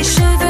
你是